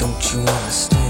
Don't you understand?